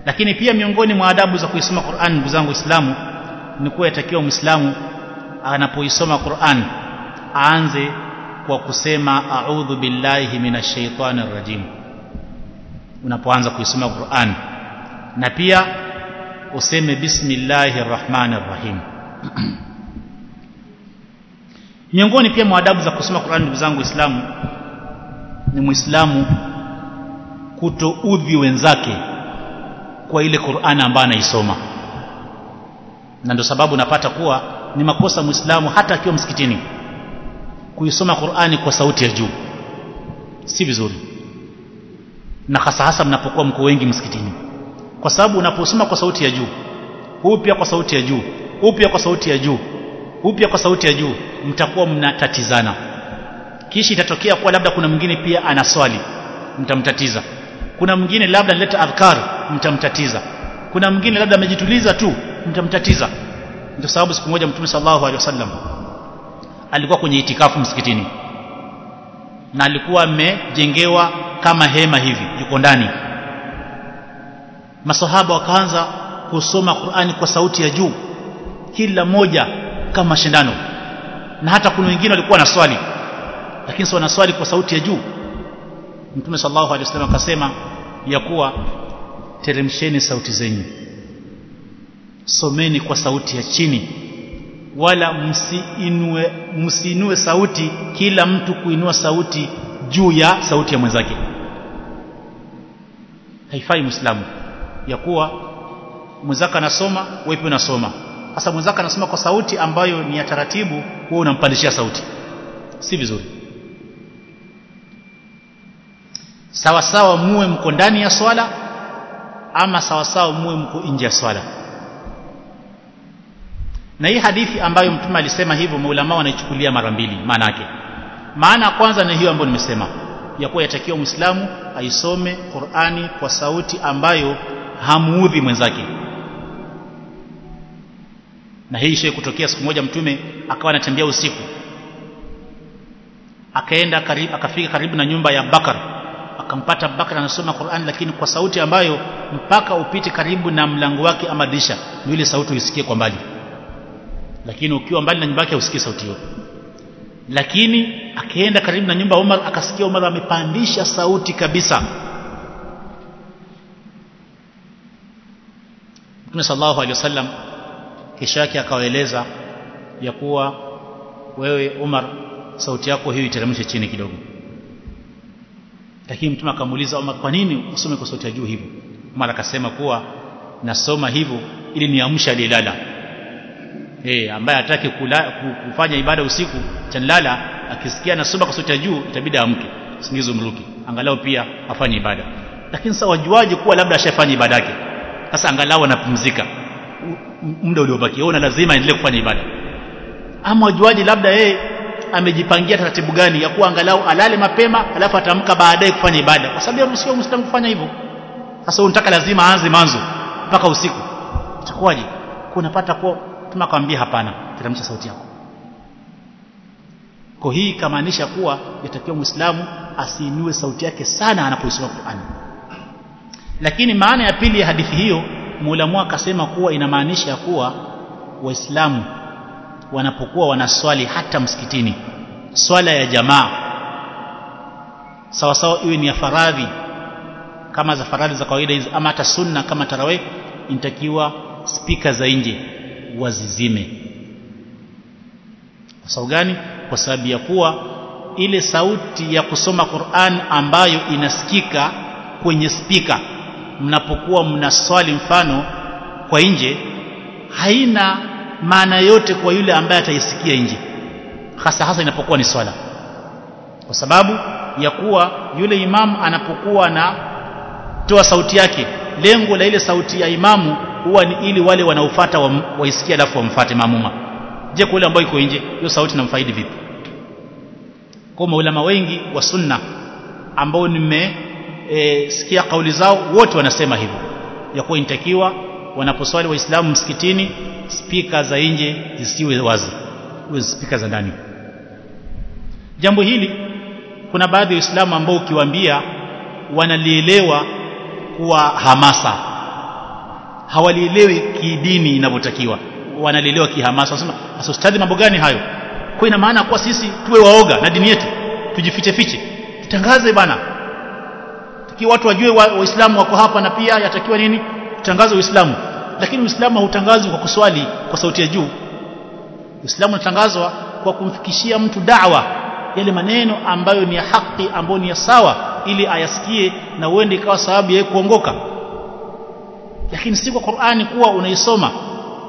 Lakini pia miongoni mwa adabu za kuisoma Qur'an ndugu zangu Waislamu ni kuwa yatakiwa Muislamu anapoisoma Qur'an aanze kwa kusema a'udhu billahi minashaitanir shaitani rajim unapoanza kuisoma Qur'an. Na pia useme bismillahir rahmanir rahim miongoni pia mwa adabu za kusoma Qur'an ndugu zangu Waislamu ni Muislamu kutoudhi wenzake kwa ile Qur'an ambayo anaisoma. Na ndio sababu napata kuwa ni makosa Muislamu hata akiwa msikitini kuisoma Qur'ani kwa sauti ya juu. Si vizuri. Na hasa hasa mnapokuwa mko wengi msikitini. Kwa sababu unaposoma kwa sauti ya juu huu pia kwa sauti ya juu huu pia kwa sauti ya juu huu pia kwa sauti ya juu mtakuwa mnatatizana. Kishi itatokea kuwa labda kuna mwingine pia ana swali mtamtatiza. Kuna mwingine labda analeta adhkar mtamtatiza. Kuna mwingine labda amejituliza tu mtamtatiza. Ndio sababu siku moja mtume sallallahu alaihi wasallam alikuwa kwenye itikafu msikitini na alikuwa amejengewa kama hema hivi yuko ndani. Masahaba wakaanza kusoma Qur'ani kwa sauti ya juu. Kila moja kama mashindano. Na hata kuna wengine walikuwa na swali. Lakini sio swali kwa sauti ya juu. Mtume sallallahu alaihi wasallam akasema ya kuwa teremsheni sauti zenyu. Someni kwa sauti ya chini. Wala msiinue msiinue sauti kila mtu kuinua sauti juu ya sauti ya mwenzake. Haifai muislamu. Ya kuwa mwenzake anasoma wewe pia unasoma sasa mwenzako anasema kwa sauti ambayo ni ya taratibu wewe unampandishia sauti. Si vizuri. Sawa sawa muwe mko ndani ya swala ama sawa sawa muwe mko nje ya swala. Na hii hadithi ambayo mtume alisema hivyo maulama wanaichukulia mara mbili maana yake. Maana kwanza ni hiyo ambayo nimesema ya kuwa yatakiwa muislamu aisome Qur'ani kwa sauti ambayo hamuudhi mwenzake na hii ishe kutokea siku moja mtume akawa anatembea usiku. Akaenda karibu akafika karibu na nyumba ya Bakar. Akampata Bakar anasoma Qur'an lakini kwa sauti ambayo mpaka upite karibu na mlango wake ama dirisha ndio ile sauti uisikie kwa mbali. Lakini ukiwa mbali na nyumba yake usikie sauti hiyo. Lakini akaenda karibu na nyumba Umar akasikia Umar amepandisha sauti kabisa. Mtume sallallahu alaihi wasallam kisha yake akawaeleza ya kuwa wewe Umar sauti yako hiyo iteremshe chini kidogo. Lakini mtume akamuuliza Umar kwa nini usome kwa sauti ya juu hivyo Umar akasema kuwa nasoma hivyo ili niamsha aliyelala. Eh ambaye hataki kufanya ibada usiku chanlala akisikia nasoma kwa sauti ya juu itabidi amke singizo mruki angalau pia afanye ibada. Lakini sasa wajuaje kuwa labda ashafanya ibada yake? Sasa angalau anapumzika muda uliobaki ona lazima aendelee kufanya ibada. Ama wajuaji labda yeye amejipangia taratibu gani ya kuwa angalau alale mapema alafu atamka baadaye kufanya ibada. Kwa sababu msio muislamu kufanya hivyo. Sasa unataka lazima aanze mwanzo mpaka usiku. Itakuwaje? Unapata kwa tunakwambia hapana teremsha sauti yako. Kwa hii kamaanisha kuwa yatakiwa muislamu asiinue sauti yake sana anapoisoma Qur'an lakini maana ya pili ya hadithi hiyo muulamu akasema kuwa inamaanisha kuwa waislamu wanapokuwa wanaswali hata msikitini swala ya jamaa sawa sawa iwe ni ya faradhi kama za faradhi za kawaida hizi ama hata sunna kama tarawih inatakiwa spika za nje wazizime. Kwa sababu gani? Kwa sababu ya kuwa ile sauti ya kusoma Qur'an ambayo inasikika kwenye spika mnapokuwa mnaswali mfano kwa nje haina maana yote kwa yule ambaye ataisikia nje hasa hasa inapokuwa ni swala. Kwa sababu ya kuwa yule imamu anapokuwa na toa sauti yake lengo la ile sauti ya imamu huwa ni ili wale wanaofuata waisikie wa alafu wamfuate mamuma je kwa yule ambaye yuko nje hiyo sauti namfaidi vipi? Kwa maulama wengi wa sunna ambao nimesikia e, sikia kauli zao wote wanasema hivyo. Ya kuwa inatakiwa wanaposwali waislamu msikitini spika za nje zisiwe wazi uwe spika za ndani. Jambo hili kuna baadhi ya waislamu ambao ukiwaambia wanalielewa kuwa hamasa. Hawalielewi kidini inavyotakiwa. Wanalielewa kihamasa. Wanasema ustadhi mambo gani hayo? Kwa ina maana kuwa sisi tuwe waoga na dini yetu tujifiche fiche tutangaze bana watu wajue waislamu wa wako hapa na pia yatakiwa nini? Tangaza uislamu. Lakini uislamu hautangazwi kwa kuswali kwa sauti ya juu. Uislamu unatangazwa kwa kumfikishia mtu da'wa yale maneno ambayo ni ya haki ambayo ni ya sawa ili ayasikie na uende ikawa sababu ya kuongoka. Lakini si kwa Qur'ani kuwa unaisoma.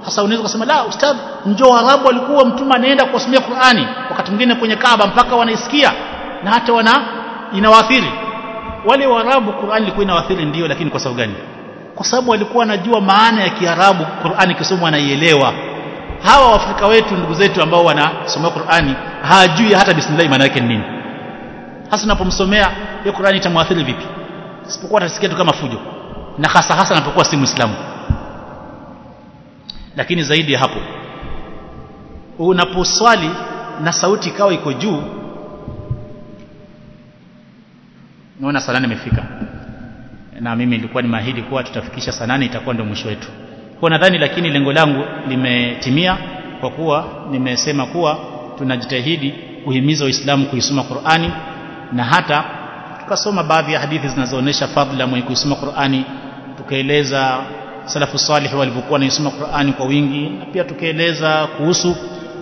Hasa unaweza kusema la ustadh njoo Arabu walikuwa mtume anaenda kuwasomea Qur'ani. Wakati mwingine kwenye Kaaba mpaka wanaisikia na hata wana inawaathiri wale Waarabu Qur'an ilikuwa inawaathiri ndio lakini kwa sababu gani? Kwa sababu walikuwa wanajua maana ya Kiarabu Qur'an ikisomwa wanaielewa. Hawa Waafrika wetu ndugu zetu ambao wanasomea Qur'ani hajui hata bismillah maana yake ni nini. Hasa unapomsomea hiyo Qur'ani itamwathiri vipi? Sipokuwa atasikia tu kama fujo. Na hasa hasa anapokuwa si Muislamu. Lakini zaidi ya hapo unaposwali na sauti ikawa iko juu naona saa nane imefika. Na mimi nilikuwa nimeahidi kuwa tutafikisha saa itakuwa ndio mwisho wetu. Kwa nadhani lakini lengo langu limetimia kwa kuwa nimesema kuwa tunajitahidi kuhimiza waislamu kuisoma Qur'ani na hata tukasoma baadhi ya hadithi zinazoonyesha fadhila mwenye kuisoma Qur'ani tukaeleza salafu salih walivyokuwa naisoma Qur'ani kwa wingi na pia tukaeleza kuhusu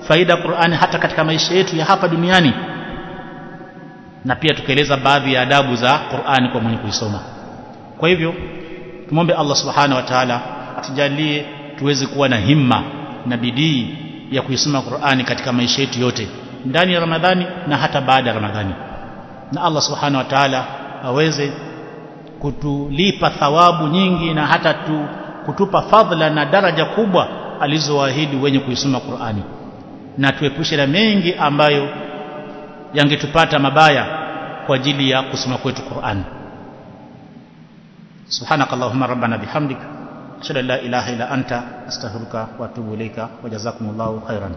faida Qur'ani hata katika maisha yetu ya hapa duniani na pia tukaeleza baadhi ya adabu za Qur'ani kwa mwenye kuisoma. Kwa hivyo tumombe Allah subhanahu wa ta'ala atujalie tuweze kuwa na himma na bidii ya kuisoma Qur'ani katika maisha yetu yote ndani ya Ramadhani na hata baada ya Ramadhani. Na Allah subhanahu wa ta'ala aweze kutulipa thawabu nyingi na hata tu, kutupa fadhila na daraja kubwa alizoahidi wenye kuisoma Qur'ani. Na tuepushe na mengi ambayo yangetupata mabaya kwa ajili ya kusoma kwetu Qur'an. Subhanakallahumma rabbana bihamdika ashhadu an la ilaha illa anta astaghfiruka wa atubu ilayka wa jazakumullahu khairan